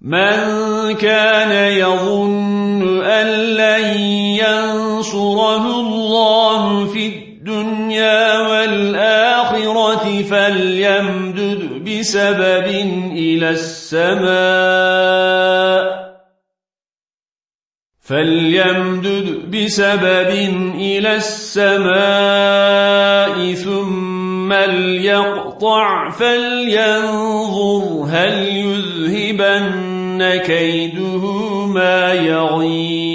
من كان يظن أن لن ينصره الله في الدنيا والآخرة فليمدد بسبب إلى السماء فليمدد بسبب إلى السماء ثم ليقطع فلينظر هل يذهبن كيده ما يغيب.